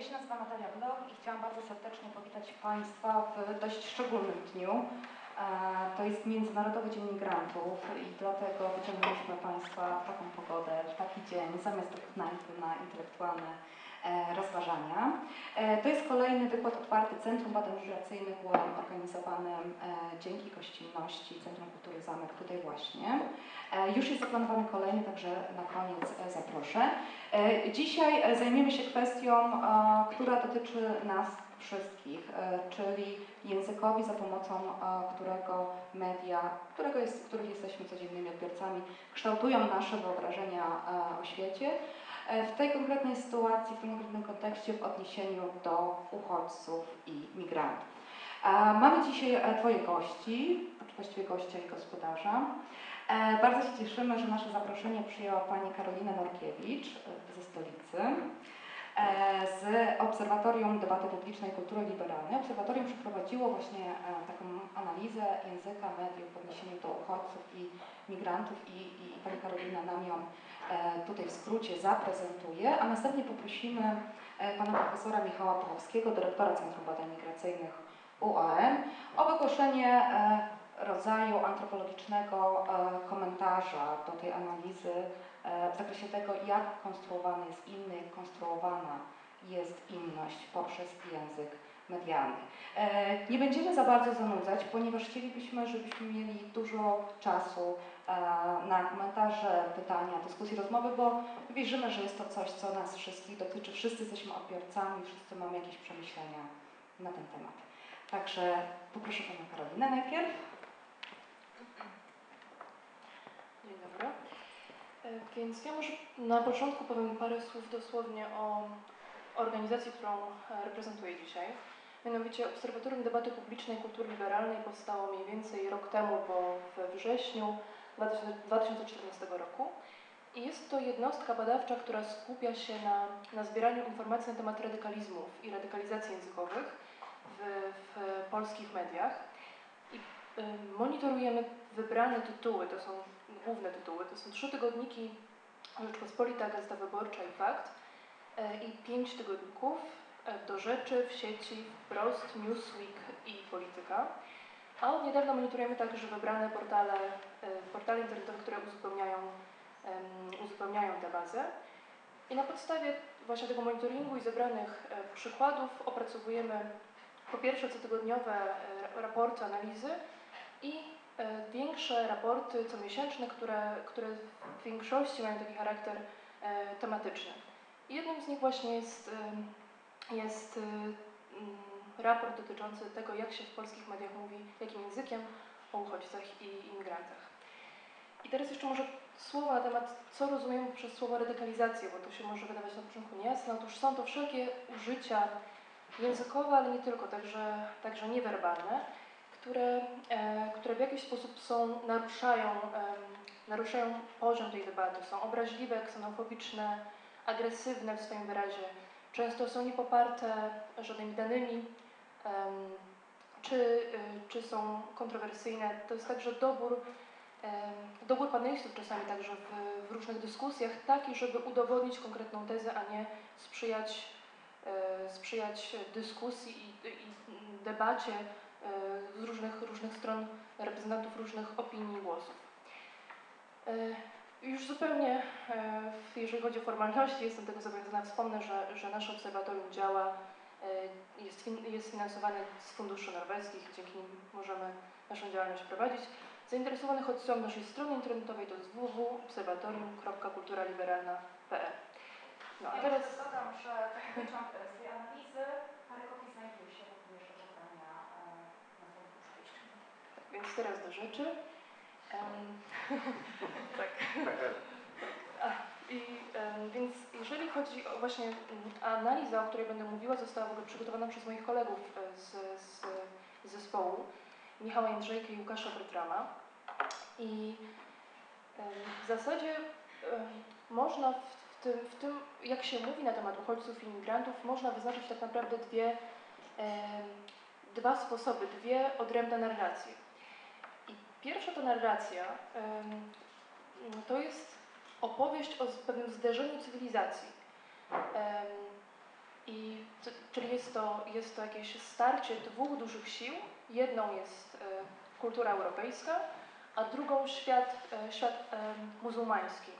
Ja się nazywam Natalia Bloch i chciałam bardzo serdecznie powitać Państwa w dość szczególnym dniu. E, To jest Międzynarodowy Dzień Migrantów i dlatego wyciągnęliśmy Państwa w taką pogodę, w taki dzień, zamiast na intelektualne rozważania. E, To jest kolejny wykład otwarty Centrum Badań Migracyjnych UM organizowany e, dzięki gościnności Centrum Kultury Zamek tutaj właśnie. E, Już jest zaplanowany kolejny, także na koniec e, zaproszę. E, Dzisiaj e, zajmiemy się kwestią, e, która dotyczy nas wszystkich, e, czyli językowi, za pomocą e, którego media, którego jest, których jesteśmy codziennymi odbiorcami, kształtują nasze wyobrażenia e, o świecie. E, W tej konkretnej sytuacji, w tym konkretnym kontekście, w odniesieniu do uchodźców i migrantów. E, Mamy dzisiaj e, Twoje gości, czy właściwie gościa i gospodarza. E, Bardzo się cieszymy, że nasze zaproszenie przyjęła Pani Karolina Norkiewicz e, ze stolicy e, z Obserwatorium Debaty Publicznej Kultury Liberalnej. Obserwatorium przeprowadziło właśnie e, taką analizę języka mediów w odniesieniu do uchodźców i migrantów i, i Pani Karolina nam ją e, tutaj w skrócie zaprezentuje, a następnie poprosimy e, Pana Profesora Michała Pochowskiego, Dyrektora Centrum Badań Migracyjnych UAM, o wygłoszenie e, rodzaju antropologicznego e, komentarza do tej analizy e, w zakresie tego, jak konstruowany jest inny, jak konstruowana jest inność poprzez język medialny. E, Nie będziemy za bardzo zanudzać, ponieważ chcielibyśmy, żebyśmy mieli dużo czasu e, na komentarze, pytania, dyskusje, rozmowy, bo wierzymy, że jest to coś, co nas wszystkich dotyczy. Wszyscy jesteśmy odbiorcami, wszyscy mamy jakieś przemyślenia na ten temat. Także poproszę Panią Karolinę najpierw. Dzień dobry. E, Więc ja może na początku powiem parę słów dosłownie o organizacji, którą reprezentuję dzisiaj. Mianowicie Obserwatorium Debaty Publicznej i Kultury Liberalnej powstało mniej więcej rok temu, bo we wrześniu 2000 2014 roku. I jest to jednostka badawcza, która skupia się na, na zbieraniu informacji na temat radykalizmów i radykalizacji językowych w, w polskich mediach. I y, monitorujemy wybrane tytuły, to są główne tytuły, to są trzy tygodniki Rzeczpospolita, Gazeta Wyborcza i Fakt e, i pięć tygodników do rzeczy w sieci Wprost, Newsweek i Polityka. A od niedawna monitorujemy także wybrane portale, e, portale internetowe, które uzupełniają, uzupełniają tę bazę. I na podstawie właśnie tego monitoringu i zebranych e, przykładów opracowujemy po pierwsze cotygodniowe e, raporty, analizy i większe raporty comiesięczne, które, które w większości mają taki charakter tematyczny. I jednym z nich właśnie jest, jest e, mm, raport dotyczący tego, jak się w polskich mediach mówi, jakim językiem o uchodźcach i imigrantach. I teraz jeszcze może słowa na temat, co rozumiemy przez słowo radykalizacja, bo to się może wydawać na początku niejasne. Otóż są to wszelkie użycia językowe, ale nie tylko, także, także niewerbalne, które, e, które w jakiś sposób są, naruszają, em, naruszają poziom tej debaty. Są obraźliwe, ksenofobiczne, agresywne w swoim wyrazie. Często są niepoparte żadnymi danymi, czy, y, czy są kontrowersyjne. To jest także dobór, dobór panelistów czasami także w, w różnych dyskusjach, taki, żeby udowodnić konkretną tezę, a nie sprzyjać e, sprzyjać dyskusji i, i debacie e, z różnych, różnych stron reprezentantów różnych opinii i głosów. Już zupełnie, e, jeżeli chodzi o formalności, jestem tego zobowiązana. Wspomnę, że, że nasze obserwatorium działa, e, jest, jest finansowane z funduszy norweskich, dzięki nim możemy naszą działalność prowadzić. Zainteresowanych odsyłam naszej strony internetowej, to jest www.obserwatorium.kulturaliberalna.pl. No, a Ja teraz... teraz dodam, że tak jak z tej analizy, parę kopii znajduje się również do pobrania e, na. Więc teraz do rzeczy. Em, tak. A, I, więc jeżeli chodzi o właśnie analiza, o której będę mówiła, została w ogóle przygotowana przez moich kolegów e, z, z, zespołu, Michała Jędrzejka i Łukasza Bertrama. I w zasadzie można w, tym, w tym, jak się mówi na temat uchodźców i imigrantów, można wyznaczyć tak naprawdę dwie, dwa sposoby, dwie odrębne narracje. Pierwsza to narracja to jest opowieść o pewnym zderzeniu cywilizacji. I czyli jest to, jest to jakieś starcie dwóch dużych sił. Jedną jest e, kultura europejska, a drugą świat, e, świat muzułmański.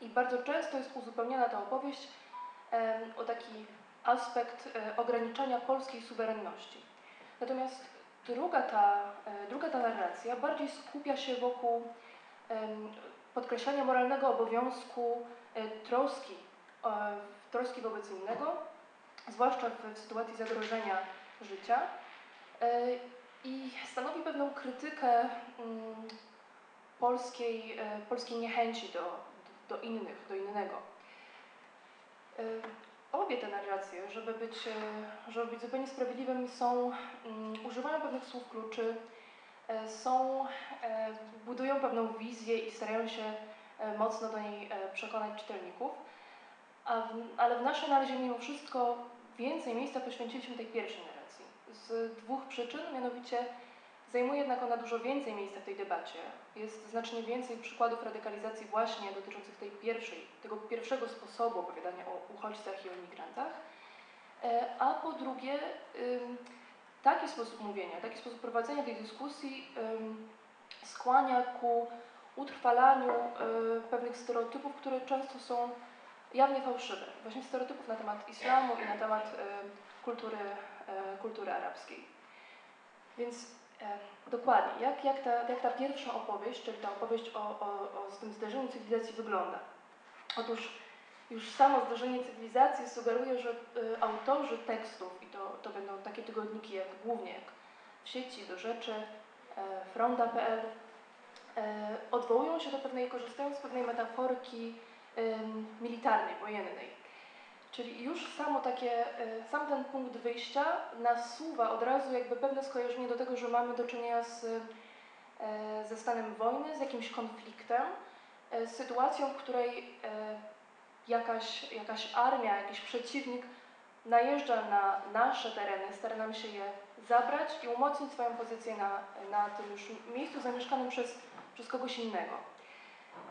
I bardzo często jest uzupełniana ta opowieść o taki aspekt e, ograniczania polskiej suwerenności. Natomiast druga ta, druga ta narracja bardziej skupia się wokół podkreślania moralnego obowiązku e, troski, e, troski wobec innego, zwłaszcza w, sytuacji zagrożenia życia. E, I stanowi pewną krytykę mm, polskiej, e, polskiej niechęci do, do innych, do innego. Obie te narracje, żeby być, e, żeby być zupełnie sprawiedliwym, są, mm, używają pewnych słów kluczy, e, są, e, budują pewną wizję i starają się mocno do niej przekonać czytelników. W, ale w naszej analizie mimo wszystko więcej miejsca poświęciliśmy tej pierwszej narracji. Z dwóch przyczyn, mianowicie zajmuje jednak ona dużo więcej miejsca w tej debacie. Jest znacznie więcej przykładów radykalizacji właśnie dotyczących tej pierwszej, tego pierwszego sposobu opowiadania o uchodźcach i o imigrantach. E, A po drugie, taki sposób mówienia, taki sposób prowadzenia tej dyskusji skłania ku utrwalaniu y, pewnych stereotypów, które często są jawnie fałszywe. Właśnie stereotypów na temat islamu i na temat kultury, y, kultury arabskiej. Więc e, dokładnie, jak, jak, ta, jak ta pierwsza opowieść, czyli ta opowieść o, o, o tym zderzeniu cywilizacji wygląda? Otóż już samo zdarzenie cywilizacji sugeruje, że y, autorzy tekstów, i to, to będą takie tygodniki jak głównie jak w sieci, do rzeczy, e, fronda.pl, e, odwołują się do pewnej, korzystając z pewnej metaforyki ym, militarnej, wojennej. Czyli już samo takie, y, sam ten punkt wyjścia nasuwa od razu jakby pewne skojarzenie do tego, że mamy do czynienia z, y, ze stanem wojny, z jakimś konfliktem, z sytuacją, w której jakaś, jakaś armia, jakiś przeciwnik najeżdża na nasze tereny, stara nam się je zabrać i umocnić swoją pozycję na, na tym już miejscu zamieszkanym przez, przez kogoś innego.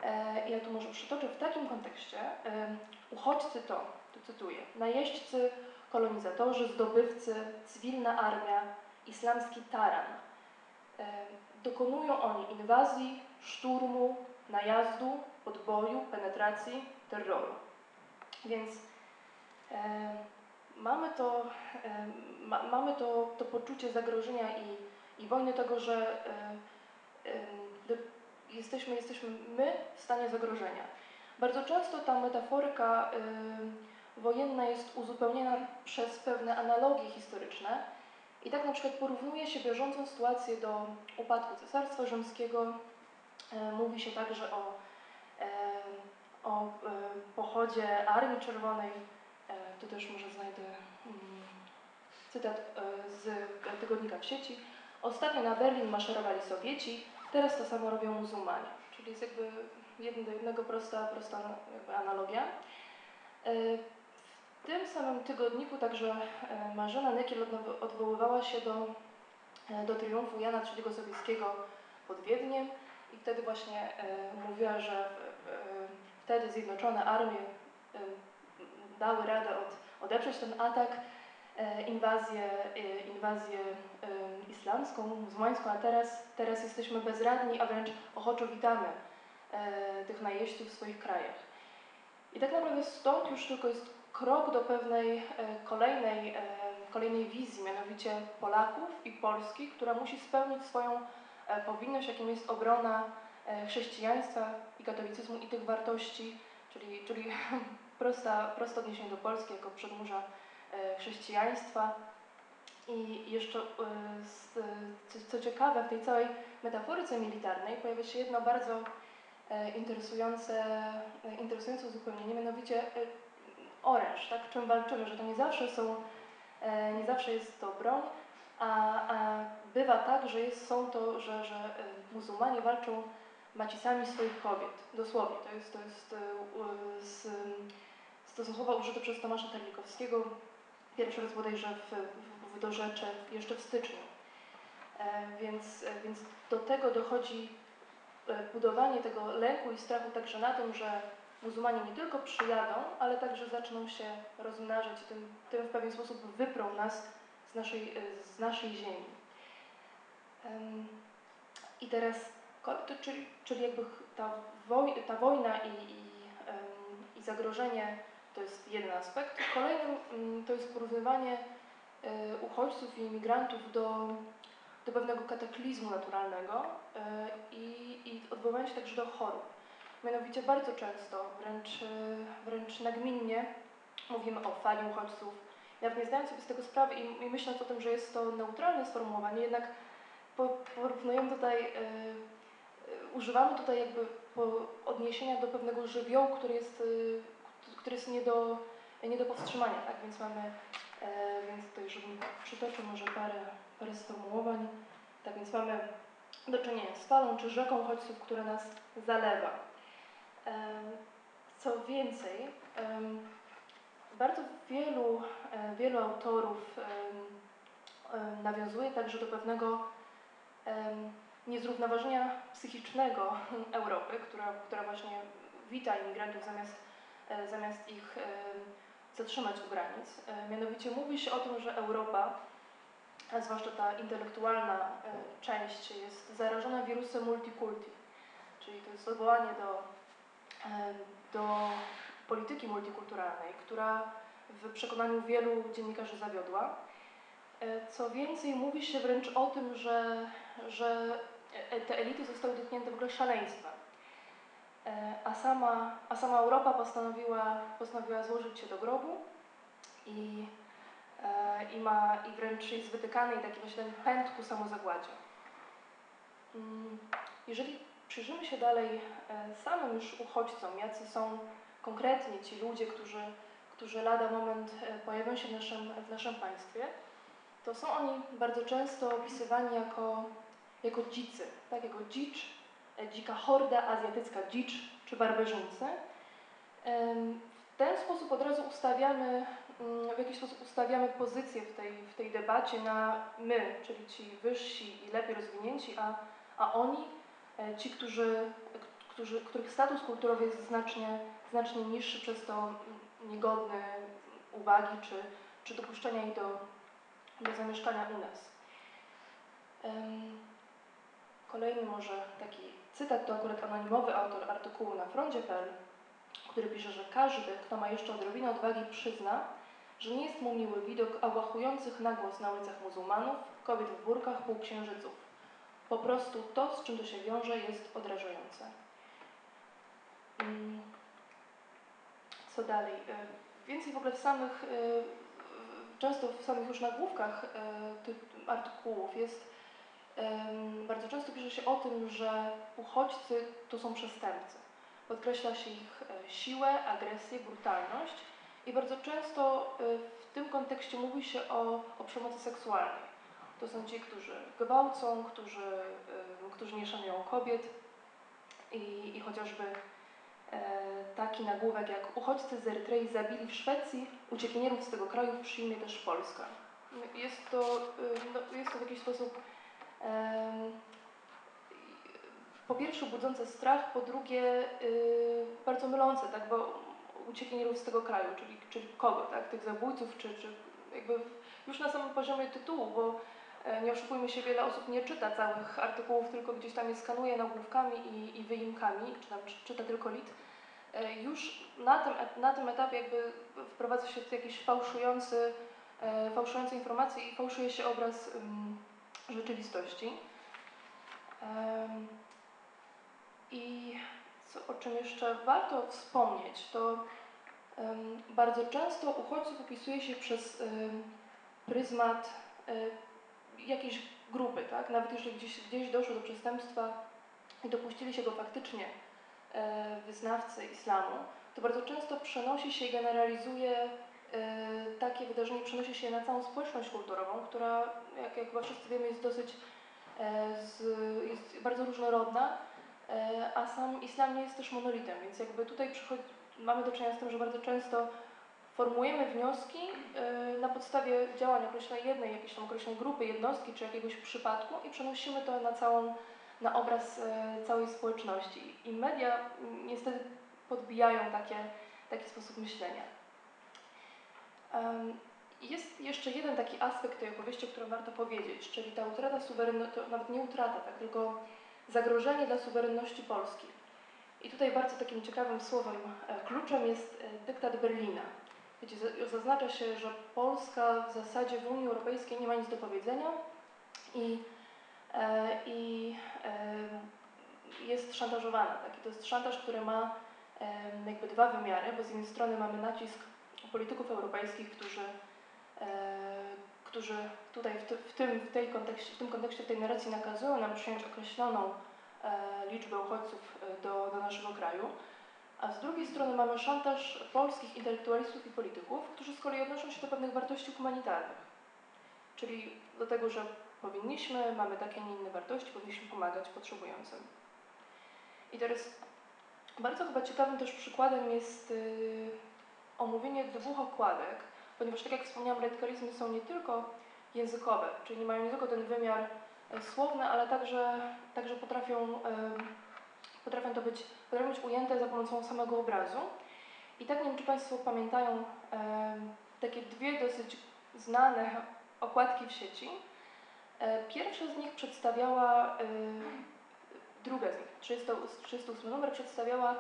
E, Ja tu może przytoczę w takim kontekście. e, Uchodźcy to, cytuję, najeźdźcy, kolonizatorzy, zdobywcy, cywilna armia, islamski taran. E, Dokonują oni inwazji, szturmu, najazdu, podboju, penetracji, terroru. Więc e, mamy to, e, ma, mamy to, to poczucie zagrożenia i, i wojny tego, że e, e, jesteśmy, jesteśmy my w stanie zagrożenia. Bardzo często ta metaforyka y, wojenna jest uzupełniana przez pewne analogie historyczne i tak na przykład porównuje się bieżącą sytuację do upadku Cesarstwa Rzymskiego. E, mówi się także o, e, o e, pochodzie Armii Czerwonej. Tu też może znajdę mm, cytat z tygodnika w sieci. Ostatnio na Berlin maszerowali Sowieci, teraz to samo robią muzułmanie. Czyli jest jakby jeden do jednego prosta, prosta jakby analogia. Samym tygodniku także e, Marzena Nykiel odwoływała się do, e, do triumfu Jana III Sobieskiego pod Wiedniem i wtedy właśnie e, mówiła, że wtedy zjednoczone armie dały radę od, odeprzeć ten atak, inwazję, inwazję islamską, muzułmańską, a teraz, teraz jesteśmy bezradni, a wręcz ochoczo witamy tych najeźdźców w swoich krajach. I tak naprawdę stąd już tylko jest krok do pewnej e, kolejnej, e, kolejnej wizji, mianowicie Polaków i Polski, która musi spełnić swoją e, powinność, jakim jest obrona chrześcijaństwa i katolicyzmu i tych wartości, czyli, czyli prosta, proste odniesienie do Polski jako przedmurza chrześcijaństwa. I jeszcze, co, ciekawe, w tej całej metaforyce militarnej pojawia się jedno bardzo interesujące, interesujące uzupełnienie, mianowicie oręż, tak? Czym walczymy, że to nie zawsze są, e, nie zawsze jest to broń, a, a bywa tak, że jest, są to, że, że e, muzułmanie walczą macicami swoich kobiet, dosłownie. To jest, to jest e, z, słowa użyte przez Tomasza Terlikowskiego, pierwszy raz bodajże w, w, w dorzecze jeszcze w styczniu. Więc, więc do tego dochodzi budowanie tego lęku i strachu także na tym, że muzułmanie nie tylko przyjadą, ale także zaczną się rozmnażać i tym, tym w pewien sposób wyprą nas z naszej, e, z naszej ziemi. Em, I teraz, czyli, czyli jakby ta, woj, ta wojna i, i, i zagrożenie to jest jeden aspekt. Kolejnym mm, to jest porównywanie e, uchodźców i imigrantów do, do pewnego kataklizmu naturalnego e, i, i odwoływanie się także do chorób. Mianowicie bardzo często, wręcz, e, wręcz nagminnie mówimy o fali uchodźców, nawet nie zdając sobie z tego sprawy i, i myśląc o tym, że jest to neutralne sformułowanie, jednak po, porównujemy tutaj, e, e, używamy tutaj jakby odniesienia do pewnego żywiołu, który jest, który jest nie do, nie do powstrzymania, tak? Więc mamy, więc tutaj, żebym przytoczył może parę, parę sformułowań, tak więc mamy do czynienia z falą czy rzeką uchodźców, która nas zalewa. Co więcej, bardzo wielu, e, wielu autorów nawiązuje także do pewnego niezrównoważenia psychicznego Europy, która, która właśnie wita imigrantów zamiast, e, zamiast ich zatrzymać u granic. E, Mianowicie mówi się o tym, że Europa, a zwłaszcza ta intelektualna część, jest zarażona wirusem multikulti, czyli to jest odwołanie do, do polityki multikulturalnej, która w przekonaniu wielu dziennikarzy zawiodła. E, Co więcej, mówi się wręcz o tym, że, że e- te elity zostały dotknięte w ogóle szaleństwa. E, A sama, a sama Europa postanowiła, postanowiła złożyć się do grobu i, i, ma, i wręcz jest wytykany i taki właśnie ten pęd ku samozagładzie. Mm, Jeżeli przyjrzymy się dalej e, samym już uchodźcom, jacy są konkretnie ci ludzie, którzy, którzy lada moment e, pojawią się w naszym, w naszym państwie, to są oni bardzo często opisywani jako, jako dzicy, tak, jako dzicz, e, dzika horda, azjatycka dzicz czy barbarzyńcy. W ten sposób od razu ustawiamy, mm, w jakiś sposób ustawiamy pozycję w tej, w tej debacie na my, czyli ci wyżsi i lepiej rozwinięci, a, a oni, ci, którzy, którzy, których status kulturowy jest znacznie, znacznie niższy, przez to niegodny uwagi czy, czy dopuszczenia ich do, do zamieszkania u nas. Kolejny może taki cytat to akurat anonimowy autor artykułu na froncie.pl, który pisze, że każdy, kto ma jeszcze odrobinę odwagi, przyzna, że nie jest mu miły widok ałachujących na głos na ulicach muzułmanów, kobiet w burkach, półksiężyców. Po prostu to, z czym to się wiąże, jest odrażające. Mm. Co dalej? E, Więcej w ogóle w samych, w- często w samych już nagłówkach e, tych artykułów jest Bardzo często pisze się o tym, że uchodźcy to są przestępcy. Podkreśla się ich siłę, agresję, brutalność i bardzo często w tym kontekście mówi się o, o przemocy seksualnej. To są ci, którzy gwałcą, którzy, em, którzy nie szanują kobiet i, i chociażby e, taki nagłówek jak uchodźcy z Erytrei zabili w Szwecji, uciekinierów z tego kraju przyjmie też Polska. Jest to, e, no, jest to w jakiś sposób po pierwsze budzące strach, po drugie y, bardzo mylące, tak, bo uciekinierów z tego kraju, czyli, czyli kogo, tak, tych zabójców, czy, czy jakby już na samym poziomie tytułu, bo nie oszukujmy się, wiele osób nie czyta całych artykułów, tylko gdzieś tam je skanuje nagłówkami i, i wyimkami, czy tam czy- czyta tylko lit. E, Już na tym, et- na tym etapie jakby wprowadza się jakiś fałszujący, e, fałszujące informacje i fałszuje się obraz ym, rzeczywistości. I co, o czym jeszcze warto wspomnieć, to bardzo często uchodźców opisuje się przez pryzmat e, jakiejś grupy, tak? Nawet jeżeli gdzieś, gdzieś doszło do przestępstwa i dopuścili się go faktycznie e, wyznawcy islamu, to bardzo często przenosi się i generalizuje e, takie wydarzenie, przenosi się na całą społeczność kulturową, która, jak, jak chyba wszyscy wiemy, jest dosyć e, z, jest bardzo różnorodna, e, a sam islam nie jest też monolitem, więc jakby tutaj przychodzi, mamy do czynienia z tym, że bardzo często formułujemy wnioski e, na podstawie działań określonej jednej, jakiejś tam określonej grupy, jednostki czy jakiegoś przypadku i przenosimy to na całą, na obraz e, całej społeczności. I media mm, niestety podbijają takie, taki sposób myślenia. Jest jeszcze jeden taki aspekt tej opowieści, o którym warto powiedzieć, czyli ta utrata suwerenności, to nawet nie utrata, tak, tylko zagrożenie dla suwerenności Polski. I tutaj bardzo takim ciekawym słowem, e, kluczem jest e, dyktat Berlina. Wiecie, za- zaznacza się, że Polska w zasadzie w Unii Europejskiej nie ma nic do powiedzenia i, e, i e, jest szantażowana. Tak? I to jest szantaż, który ma jakby dwa wymiary, bo z jednej strony mamy nacisk polityków europejskich, którzy, e, którzy tutaj w, ty, w, tym, w, tej kontekście, w tym kontekście, w tej narracji nakazują nam przyjąć określoną liczbę uchodźców do, do naszego kraju. A z drugiej strony mamy szantaż polskich intelektualistów i polityków, którzy z kolei odnoszą się do pewnych wartości humanitarnych. Czyli do tego, że powinniśmy, mamy takie, a nie inne wartości, powinniśmy pomagać potrzebującym. I teraz bardzo chyba ciekawym też przykładem jest yy, omówienie dwóch okładek, ponieważ tak jak wspomniałam, radykalizmy są nie tylko językowe, czyli nie mają nie tylko ten wymiar e, słowny, ale także, także potrafią, em, potrafią to być, potrafią być ujęte za pomocą samego obrazu. I tak nie wiem, czy Państwo pamiętają em, takie dwie dosyć znane okładki w sieci. E, Pierwsza z nich przedstawiała, e, druga z nich, 30 38 numer, przedstawiała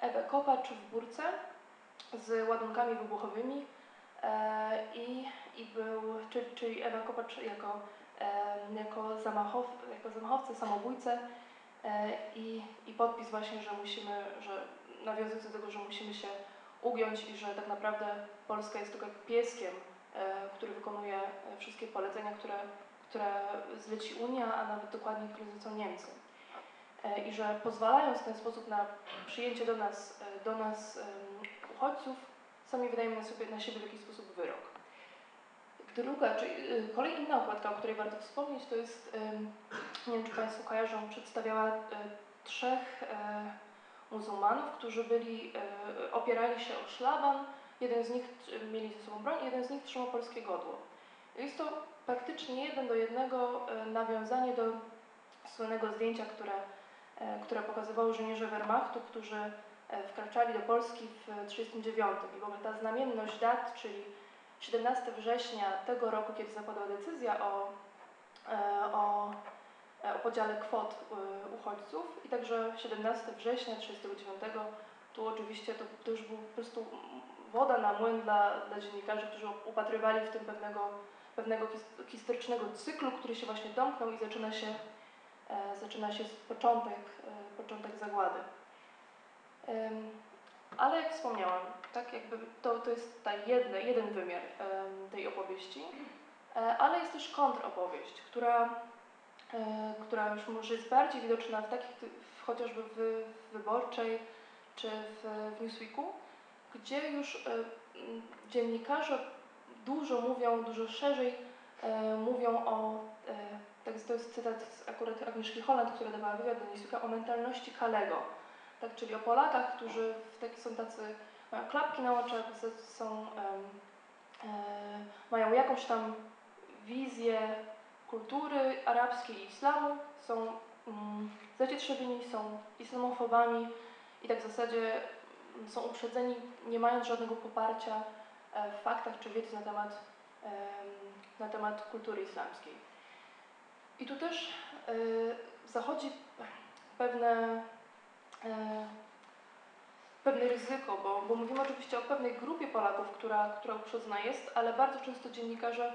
Ewę Kopacz w burce z ładunkami wybuchowymi e, i, i był, czyli, czyli Ewa Kopacz jako, e, jako, zamachow, jako zamachowca, samobójcę e, i, i podpis właśnie, że musimy, że nawiązując do tego, że musimy się ugiąć i że tak naprawdę Polska jest tylko pieskiem, e, który wykonuje e, wszystkie polecenia, które, które zleci Unia, a nawet dokładnie, które zlecą Niemcy. E, I że pozwalając w ten sposób na przyjęcie do nas, e, do nas uchodźców, sami wydajemy na, sobie, na siebie w jakiś sposób wyrok. Druga, czyli y, kolej okładka, o której warto wspomnieć, to jest, ym, nie wiem czy Państwo kojarzą, przedstawiała y, trzech y, muzułmanów, którzy byli, y, opierali się o szlaban, jeden z nich y, mieli ze sobą broń, jeden z nich trzymał polskie godło. Jest to praktycznie jeden do jednego y, nawiązanie do słynnego zdjęcia, które, y, które pokazywało żołnierze Wehrmachtu, którzy wkraczali do Polski w 1939 i w ogóle ta znamienność dat, czyli 17 września tego roku, kiedy zapadła decyzja o, e, o, e, o podziale kwot e, uchodźców i także 17 września 1939 tu oczywiście to, to już był po prostu woda na młyn dla, dla dziennikarzy, którzy upatrywali w tym pewnego, pewnego his- historycznego cyklu, który się właśnie domknął i zaczyna się, zaczyna się początek, początek zagłady. Ale jak wspomniałam, tak jakby to, to jest ta jedne, jeden wymiar tej opowieści, E, ale jest też kontropowieść, która, e, która już może jest bardziej widoczna w takich, w, chociażby w, Wyborczej czy w, w Newsweeku, gdzie już e, dziennikarze dużo mówią, dużo szerzej e, mówią o, e, tak, to jest cytat z akurat Agnieszki Holland, która dawała wywiad do Newsweeka, o mentalności Kalego tak, czyli o Polakach, którzy taki, są tacy, mają klapki na oczach, są, e, mają jakąś tam wizję kultury arabskiej i islamu, są mm, zacietrzewieni, są islamofobami i tak w zasadzie mm, są uprzedzeni, nie mając żadnego poparcia e, w faktach czy wiedzy na temat, em, na temat kultury islamskiej. I tu też e, zachodzi pewne pewne ryzyko, bo, bo mówimy oczywiście o pewnej grupie Polaków, która, która uprzedzona jest, ale bardzo często dziennikarze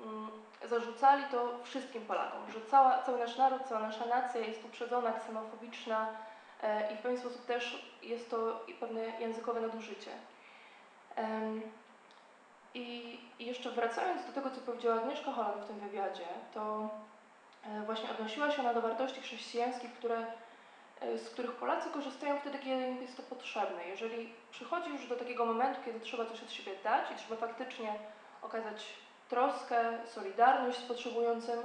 mm, zarzucali to wszystkim Polakom, że cała, cały nasz naród, cała nasza nacja jest uprzedzona, ksenofobiczna e, i w pewien sposób też jest to pewne językowe nadużycie. I, jeszcze wracając do tego, co powiedziała Agnieszka Holland w tym wywiadzie, to e, właśnie odnosiła się ona do wartości chrześcijańskich, które e, z których Polacy korzystają wtedy, kiedy im jest to potrzebne. Jeżeli przychodzi już do takiego momentu, kiedy trzeba coś od siebie dać i trzeba faktycznie okazać troskę, solidarność z potrzebującym,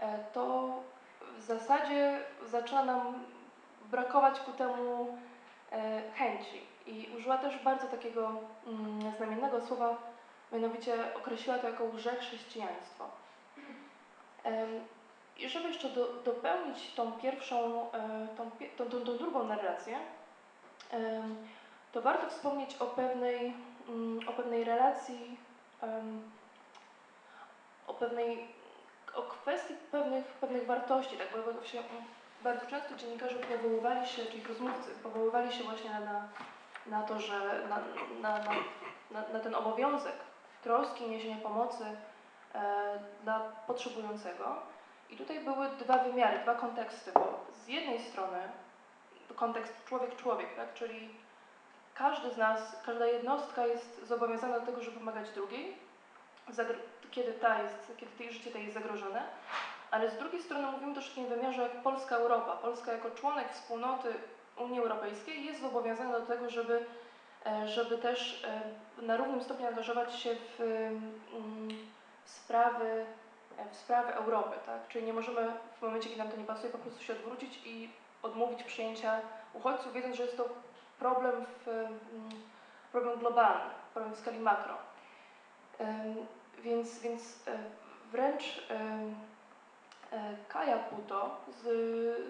e, to w zasadzie zaczyna nam brakować ku temu e, chęci. I użyła też bardzo takiego mm, znamiennego słowa, mianowicie określiła to jako łże-chrześcijaństwo. Em, i żeby jeszcze do, dopełnić tą pierwszą, e, tą, tą, tą, tą drugą narrację, to warto wspomnieć o pewnej, mm, o pewnej relacji, o pewnej, o kwestii pewnych, pewnych wartości, tak, bo właśnie mm, bardzo często dziennikarze powoływali się, czyli rozmówcy, powoływali się właśnie na, na to, że na, na, na, na ten obowiązek troski, niesienia pomocy e, dla potrzebującego. I tutaj były dwa wymiary, dwa konteksty, bo z jednej strony kontekst człowiek-człowiek, tak, czyli każdy z nas, każda jednostka jest zobowiązana do tego, żeby pomagać drugiej, kiedy, ta jest, kiedy tej życie tej jest zagrożone, ale z drugiej strony mówimy też w takim wymiarze jak Polska Europa. Polska jako członek wspólnoty Unii Europejskiej jest zobowiązana do tego, żeby, e, żeby też e, na równym stopniu angażować się w, mm, w sprawy, w sprawy Europy. Tak? Czyli nie możemy w momencie, kiedy nam to nie pasuje, po prostu się odwrócić i odmówić przyjęcia uchodźców, wiedząc, że jest to problem, w, problem globalny, problem w skali makro. Więc, więc wręcz e, Kaja Puto z,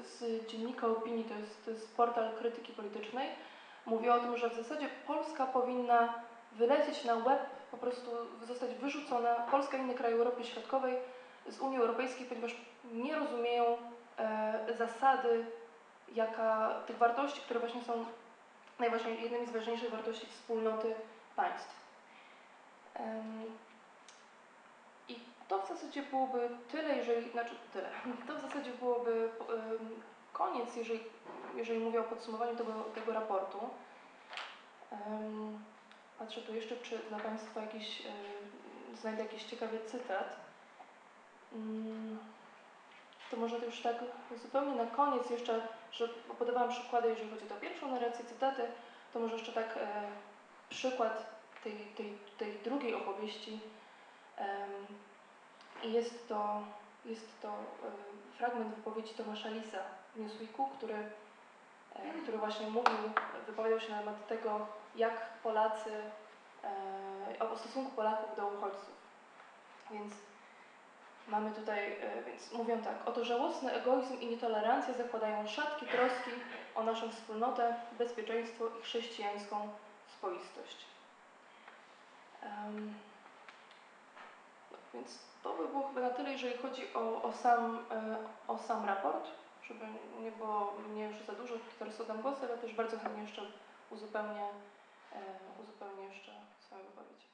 z Dziennika Opinii, to jest, to jest portal krytyki politycznej, mówi o tym, że w zasadzie Polska powinna wylecieć na łeb, po prostu zostać wyrzucona, Polska i inne kraje Europy Środkowej z Unii Europejskiej, ponieważ nie rozumieją e, zasady, jaka, tych wartości, które właśnie są najważniejszymi, jednymi z ważniejszych wartości wspólnoty państw. I to w zasadzie byłoby tyle, jeżeli, znaczy tyle, to w zasadzie byłoby koniec, jeżeli, jeżeli mówię o podsumowaniu tego, tego raportu. Patrzę tu jeszcze, czy dla Państwa jakiś, em, znajdę jakiś ciekawy cytat. Mm, To może to już tak zupełnie na koniec jeszcze, że podawałam przykłady, jeżeli chodzi o tę pierwszą narrację, cytaty, to może jeszcze tak e, przykład tej, tej, tej drugiej opowieści. I jest to, jest to e, fragment wypowiedzi Tomasza Lisa w Newsweeku, który, e, który właśnie mówił, wypowiadał się na temat tego, jak Polacy, e, o stosunku Polaków do uchodźców. Więc mamy tutaj, e, więc mówią tak, oto żałosny egoizm i nietolerancja zakładają szatki troski o naszą wspólnotę, bezpieczeństwo i chrześcijańską swoistość. Em, no, więc to by było chyba na tyle, jeżeli chodzi o, o, sam, e, o sam raport, żeby nie było mnie już za dużo, teraz oddam głos, ale też bardzo chętnie jeszcze uzupełnię, e, uzupełnię jeszcze swoją wypowiedź.